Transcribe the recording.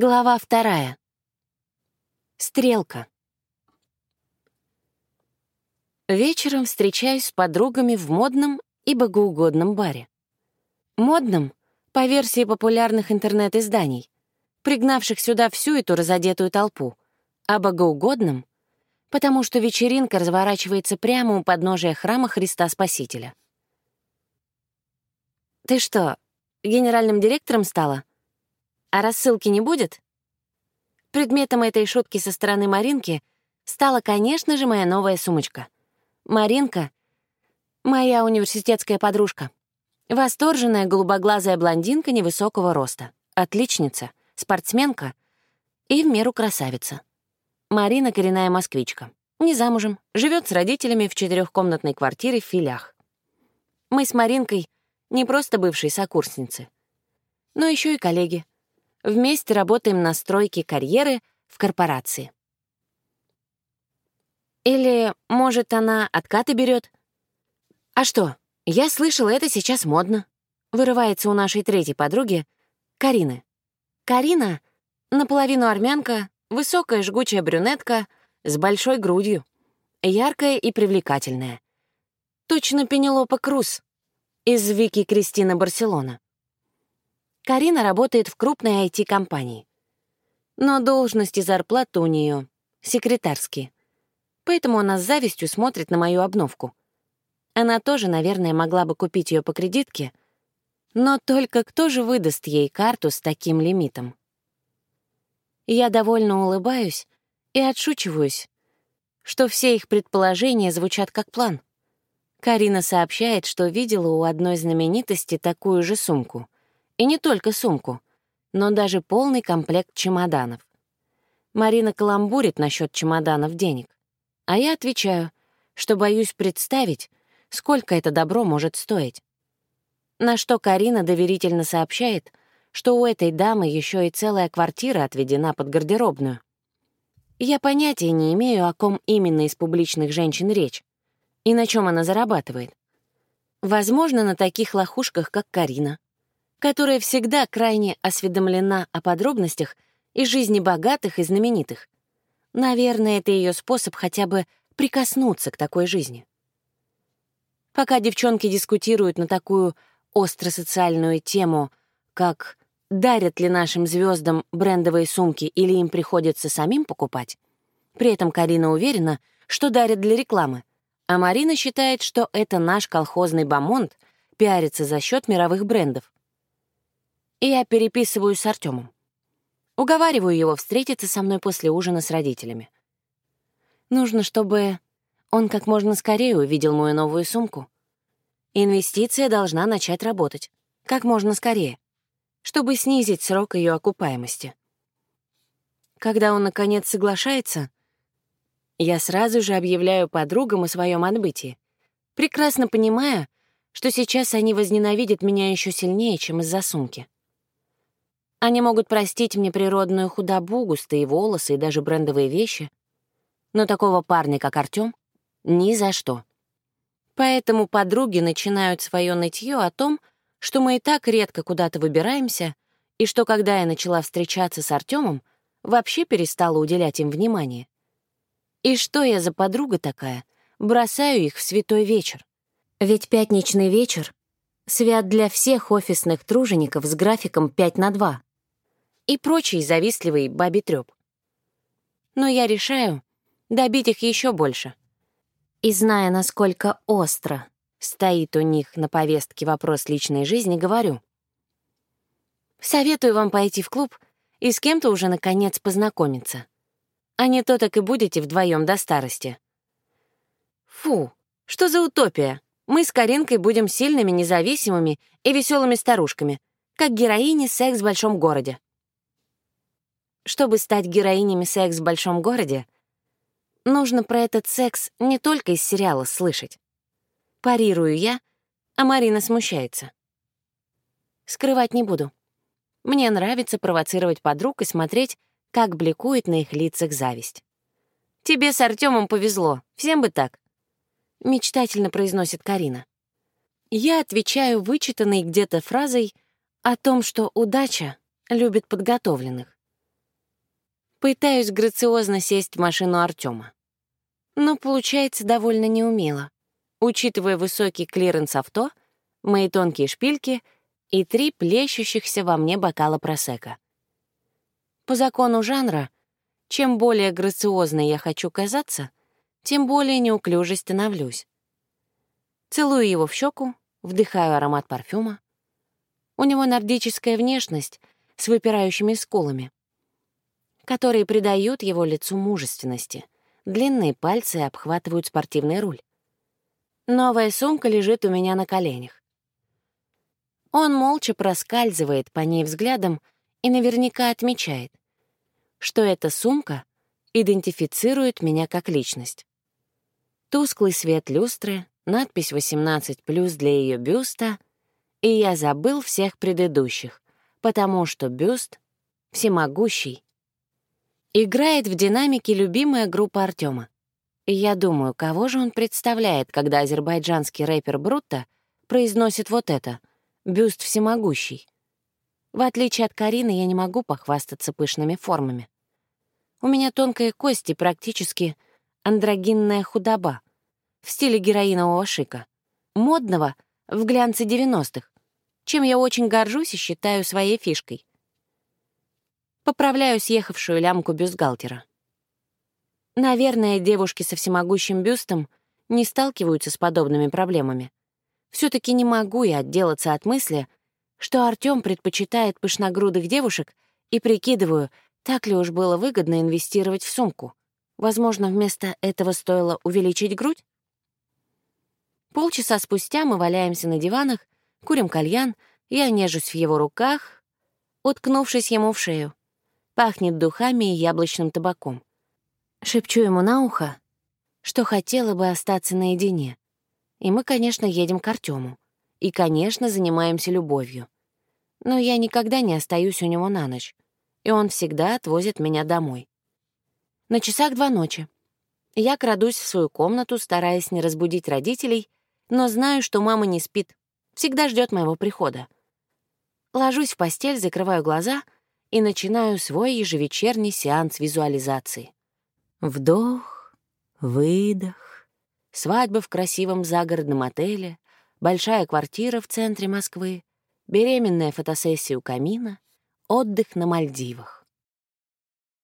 Глава вторая. Стрелка. Вечером встречаюсь с подругами в модном и богоугодном баре. Модном — по версии популярных интернет-изданий, пригнавших сюда всю эту разодетую толпу, а богоугодном — потому что вечеринка разворачивается прямо у подножия храма Христа Спасителя. «Ты что, генеральным директором стала?» А рассылки не будет? Предметом этой шутки со стороны Маринки стала, конечно же, моя новая сумочка. Маринка — моя университетская подружка. Восторженная голубоглазая блондинка невысокого роста. Отличница, спортсменка и в меру красавица. Марина — коренная москвичка. Не замужем, живет с родителями в четырехкомнатной квартире в Филях. Мы с Маринкой не просто бывшие сокурсницы, но еще и коллеги — Вместе работаем на стройке карьеры в корпорации. Или, может, она откаты берет? А что, я слышала, это сейчас модно. Вырывается у нашей третьей подруги Карины. Карина — наполовину армянка, высокая жгучая брюнетка с большой грудью, яркая и привлекательная. Точно Пенелопа Круз из Вики Кристина Барселона. Карина работает в крупной IT-компании. Но должность и зарплата у нее секретарские. Поэтому она с завистью смотрит на мою обновку. Она тоже, наверное, могла бы купить ее по кредитке, но только кто же выдаст ей карту с таким лимитом? Я довольно улыбаюсь и отшучиваюсь, что все их предположения звучат как план. Карина сообщает, что видела у одной знаменитости такую же сумку — и не только сумку, но даже полный комплект чемоданов. Марина каламбурит насчет чемоданов денег. А я отвечаю, что боюсь представить, сколько это добро может стоить. На что Карина доверительно сообщает, что у этой дамы еще и целая квартира отведена под гардеробную. Я понятия не имею, о ком именно из публичных женщин речь и на чем она зарабатывает. Возможно, на таких лохушках, как Карина, которая всегда крайне осведомлена о подробностях из жизни богатых и знаменитых. Наверное, это ее способ хотя бы прикоснуться к такой жизни. Пока девчонки дискутируют на такую остросоциальную тему, как дарят ли нашим звездам брендовые сумки или им приходится самим покупать, при этом Карина уверена, что дарят для рекламы, а Марина считает, что это наш колхозный бомонд пиарится за счет мировых брендов и я переписываю с Артемом. Уговариваю его встретиться со мной после ужина с родителями. Нужно, чтобы он как можно скорее увидел мою новую сумку. Инвестиция должна начать работать как можно скорее, чтобы снизить срок ее окупаемости. Когда он, наконец, соглашается, я сразу же объявляю подругам о своем отбытии, прекрасно понимая, что сейчас они возненавидят меня еще сильнее, чем из-за сумки. Они могут простить мне природную худобу, густые волосы и даже брендовые вещи, но такого парня, как Артём, ни за что. Поэтому подруги начинают свое нытье о том, что мы и так редко куда-то выбираемся, и что, когда я начала встречаться с Артёмом, вообще перестала уделять им внимание. И что я за подруга такая? Бросаю их в святой вечер. Ведь пятничный вечер свят для всех офисных тружеников с графиком 5 на 2 и прочий завистливый бабий трёп. Но я решаю добить их еще больше. И зная, насколько остро стоит у них на повестке вопрос личной жизни, говорю. Советую вам пойти в клуб и с кем-то уже, наконец, познакомиться. А не то так и будете вдвоем до старости. Фу, что за утопия? Мы с Каринкой будем сильными, независимыми и веселыми старушками, как героини «Секс в большом городе». Чтобы стать героинями секс в большом городе, нужно про этот секс не только из сериала слышать. Парирую я, а Марина смущается. Скрывать не буду. Мне нравится провоцировать подруг и смотреть, как бликует на их лицах зависть. «Тебе с Артемом повезло, всем бы так», — мечтательно произносит Карина. Я отвечаю вычитанной где-то фразой о том, что удача любит подготовленных. Пытаюсь грациозно сесть в машину Артема. Но получается довольно неумело, учитывая высокий клиренс авто, мои тонкие шпильки и три плещущихся во мне бокала просека. По закону жанра, чем более грациозной я хочу казаться, тем более неуклюже становлюсь. Целую его в щеку, вдыхаю аромат парфюма. У него нордическая внешность с выпирающими скулами, которые придают его лицу мужественности. Длинные пальцы обхватывают спортивный руль. Новая сумка лежит у меня на коленях. Он молча проскальзывает по ней взглядом и наверняка отмечает, что эта сумка идентифицирует меня как личность. Тусклый свет люстры, надпись 18+, для ее бюста, и я забыл всех предыдущих, потому что бюст всемогущий. Играет в динамике любимая группа Артема. И я думаю, кого же он представляет, когда азербайджанский рэпер Брутто произносит вот это — «бюст всемогущий». В отличие от Карины, я не могу похвастаться пышными формами. У меня тонкая кость и практически андрогинная худоба в стиле героинового шика, модного в глянце 90-х, чем я очень горжусь и считаю своей фишкой. Поправляю съехавшую лямку бюстгальтера. Наверное, девушки со всемогущим бюстом не сталкиваются с подобными проблемами. все таки не могу я отделаться от мысли, что Артём предпочитает пышногрудых девушек и прикидываю, так ли уж было выгодно инвестировать в сумку. Возможно, вместо этого стоило увеличить грудь? Полчаса спустя мы валяемся на диванах, курим кальян, я нежусь в его руках, уткнувшись ему в шею. Пахнет духами и яблочным табаком. Шепчу ему на ухо, что хотела бы остаться наедине. И мы, конечно, едем к Артему. И, конечно, занимаемся любовью. Но я никогда не остаюсь у него на ночь и он всегда отвозит меня домой. На часах два ночи. Я крадусь в свою комнату, стараясь не разбудить родителей, но знаю, что мама не спит, всегда ждет моего прихода. Ложусь в постель, закрываю глаза и начинаю свой ежевечерний сеанс визуализации. Вдох, выдох, свадьба в красивом загородном отеле, большая квартира в центре Москвы, беременная фотосессия у камина, Отдых на Мальдивах.